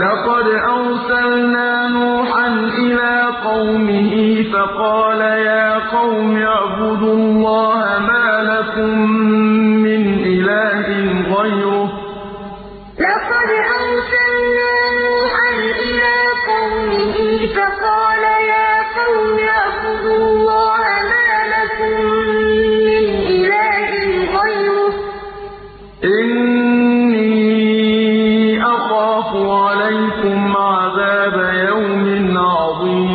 لقد أرسلنا نوحا إلى قومه فقال يا قوم اعبدوا الله ما لكم من إله غيره. لقد أرسلنا نوحا إلى قومه فقال يا قوم اعبدوا الله ما لكم من إله غيره. إن عليكم عذاب يوم عظيم